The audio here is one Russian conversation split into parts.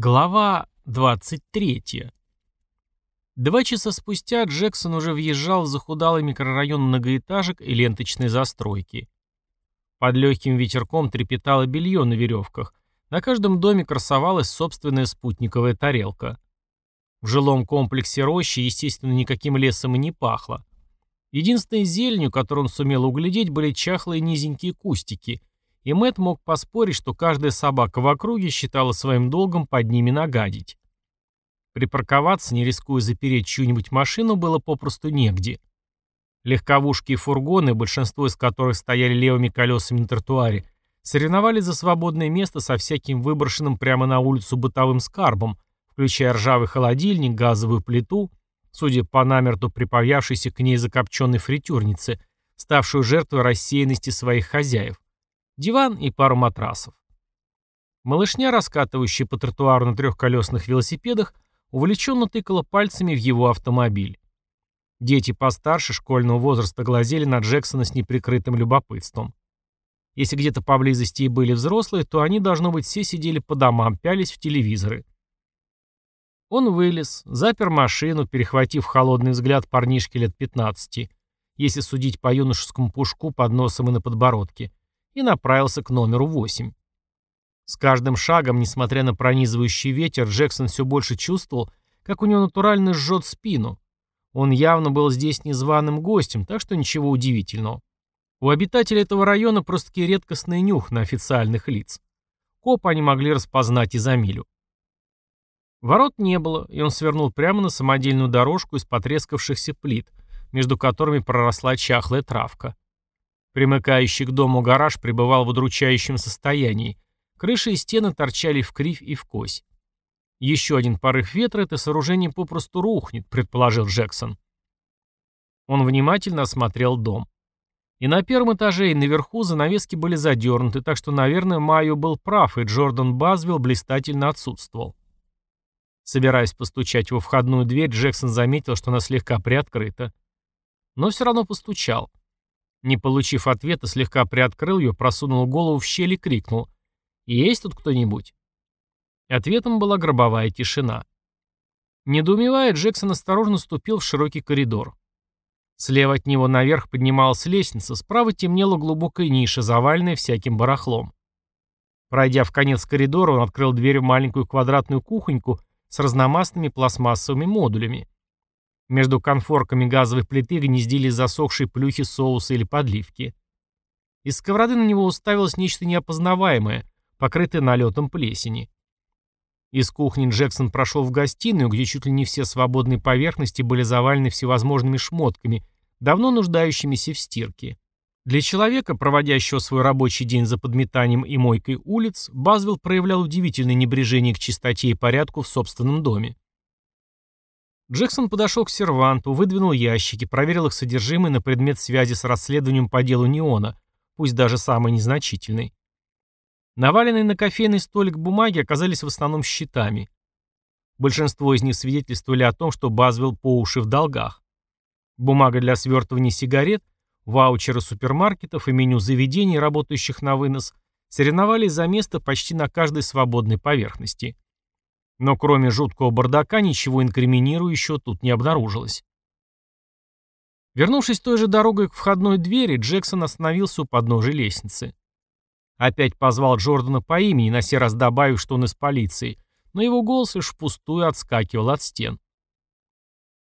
Глава 23. Два часа спустя Джексон уже въезжал в захудалый микрорайон многоэтажек и ленточной застройки. Под легким ветерком трепетало белье на веревках. На каждом доме красовалась собственная спутниковая тарелка. В жилом комплексе рощи, естественно, никаким лесом и не пахло. Единственной зеленью, которую он сумел углядеть, были чахлые низенькие кустики, и Мэт мог поспорить, что каждая собака в округе считала своим долгом под ними нагадить. Припарковаться, не рискуя запереть чью-нибудь машину, было попросту негде. Легковушки и фургоны, большинство из которых стояли левыми колесами на тротуаре, соревновались за свободное место со всяким выброшенным прямо на улицу бытовым скарбом, включая ржавый холодильник, газовую плиту, судя по намерту приповявшейся к ней закопченной фритюрнице, ставшую жертвой рассеянности своих хозяев диван и пару матрасов. Малышня, раскатывающая по тротуару на трехколесных велосипедах, увлеченно тыкала пальцами в его автомобиль. Дети постарше школьного возраста глазели на Джексона с неприкрытым любопытством. Если где-то поблизости и были взрослые, то они, должно быть, все сидели по домам, пялись в телевизоры. Он вылез, запер машину, перехватив холодный взгляд парнишки лет 15, если судить по юношескому пушку под носом и на подбородке, и направился к номеру 8. С каждым шагом, несмотря на пронизывающий ветер, Джексон все больше чувствовал, как у него натурально жжет спину. Он явно был здесь незваным гостем, так что ничего удивительного. У обитателей этого района просто-таки редкостный нюх на официальных лиц. Копа они могли распознать и за милю. Ворот не было, и он свернул прямо на самодельную дорожку из потрескавшихся плит, между которыми проросла чахлая травка. Примыкающий к дому гараж пребывал в удручающем состоянии. Крыши и стены торчали в кривь и в кось. Еще один порыв ветра, это сооружение попросту рухнет, предположил Джексон. Он внимательно осмотрел дом. И на первом этаже, и наверху занавески были задернуты, так что, наверное, Майо был прав, и Джордан Базвилл блистательно отсутствовал. Собираясь постучать во входную дверь, Джексон заметил, что она слегка приоткрыта. Но все равно постучал. Не получив ответа, слегка приоткрыл ее, просунул голову в щель и крикнул. «Есть тут кто-нибудь?» Ответом была гробовая тишина. Недоумевая, Джексон осторожно ступил в широкий коридор. Слева от него наверх поднималась лестница, справа темнела глубокая ниша, заваленная всяким барахлом. Пройдя в конец коридора, он открыл дверь в маленькую квадратную кухоньку с разномастными пластмассовыми модулями. Между конфорками газовой плиты гнездились засохшие плюхи соуса или подливки. Из сковороды на него уставилось нечто неопознаваемое, покрытое налетом плесени. Из кухни Джексон прошел в гостиную, где чуть ли не все свободные поверхности были завалены всевозможными шмотками, давно нуждающимися в стирке. Для человека, проводящего свой рабочий день за подметанием и мойкой улиц, Базвилл проявлял удивительное небрежение к чистоте и порядку в собственном доме. Джексон подошел к серванту, выдвинул ящики, проверил их содержимое на предмет связи с расследованием по делу Неона, пусть даже самый незначительный. Наваленные на кофейный столик бумаги оказались в основном счетами. Большинство из них свидетельствовали о том, что Базвилл по уши в долгах. Бумага для свертывания сигарет, ваучеры супермаркетов и меню заведений, работающих на вынос, соревновались за место почти на каждой свободной поверхности. Но кроме жуткого бардака ничего инкриминирующего тут не обнаружилось. Вернувшись той же дорогой к входной двери, Джексон остановился у подножия лестницы. Опять позвал Джордана по имени, на сей раз добавив, что он из полиции, но его голос лишь впустую отскакивал от стен.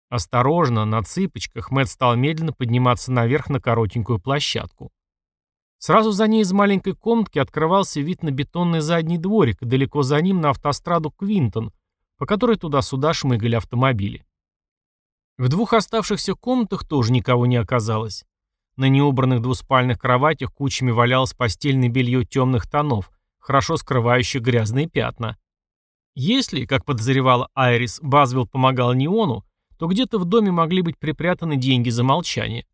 Осторожно, на цыпочках, Мэтт стал медленно подниматься наверх на коротенькую площадку. Сразу за ней из маленькой комнатки открывался вид на бетонный задний дворик, и далеко за ним на автостраду Квинтон, по которой туда-сюда шмыгали автомобили. В двух оставшихся комнатах тоже никого не оказалось. На неубранных двуспальных кроватях кучами валялось постельное белье темных тонов, хорошо скрывающее грязные пятна. Если, как подозревала Айрис, Базвилл помогал Неону, то где-то в доме могли быть припрятаны деньги за молчание.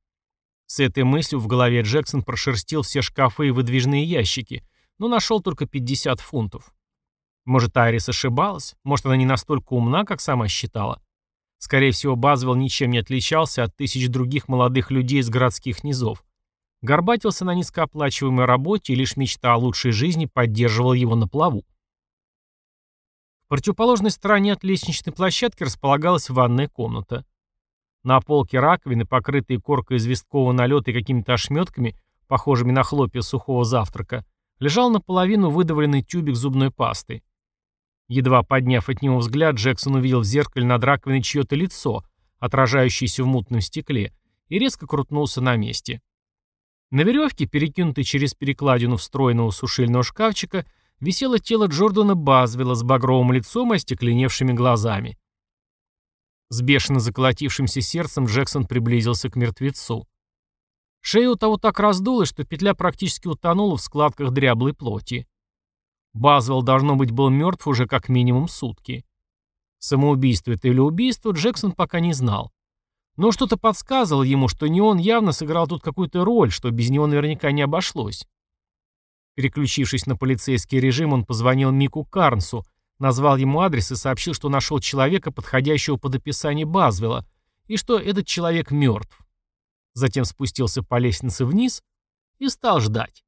С этой мыслью в голове Джексон прошерстил все шкафы и выдвижные ящики, но нашел только 50 фунтов. Может, Айрис ошибалась? Может, она не настолько умна, как сама считала? Скорее всего, Базвелл ничем не отличался от тысяч других молодых людей из городских низов. Горбатился на низкооплачиваемой работе и лишь мечта о лучшей жизни поддерживала его на плаву. В противоположной стороне от лестничной площадки располагалась ванная комната. На полке раковины, покрытые коркой известкового налета и какими-то ошметками, похожими на хлопья сухого завтрака, лежал наполовину выдавленный тюбик зубной пасты. Едва подняв от него взгляд, Джексон увидел в зеркале над раковиной чье-то лицо, отражающееся в мутном стекле, и резко крутнулся на месте. На веревке, перекинутой через перекладину встроенного сушильного шкафчика, висело тело Джордана Базвилла с багровым лицом и остекленевшими глазами. С бешено заколотившимся сердцем Джексон приблизился к мертвецу. Шея у того так раздулась, что петля практически утонула в складках дряблой плоти. Базвелл, должно быть, был мертв уже как минимум сутки. Самоубийство это или убийство, Джексон пока не знал. Но что-то подсказывало ему, что не он явно сыграл тут какую-то роль, что без него наверняка не обошлось. Переключившись на полицейский режим, он позвонил Мику Карнсу, назвал ему адрес и сообщил, что нашел человека, подходящего под описание Базвела, и что этот человек мертв. Затем спустился по лестнице вниз и стал ждать.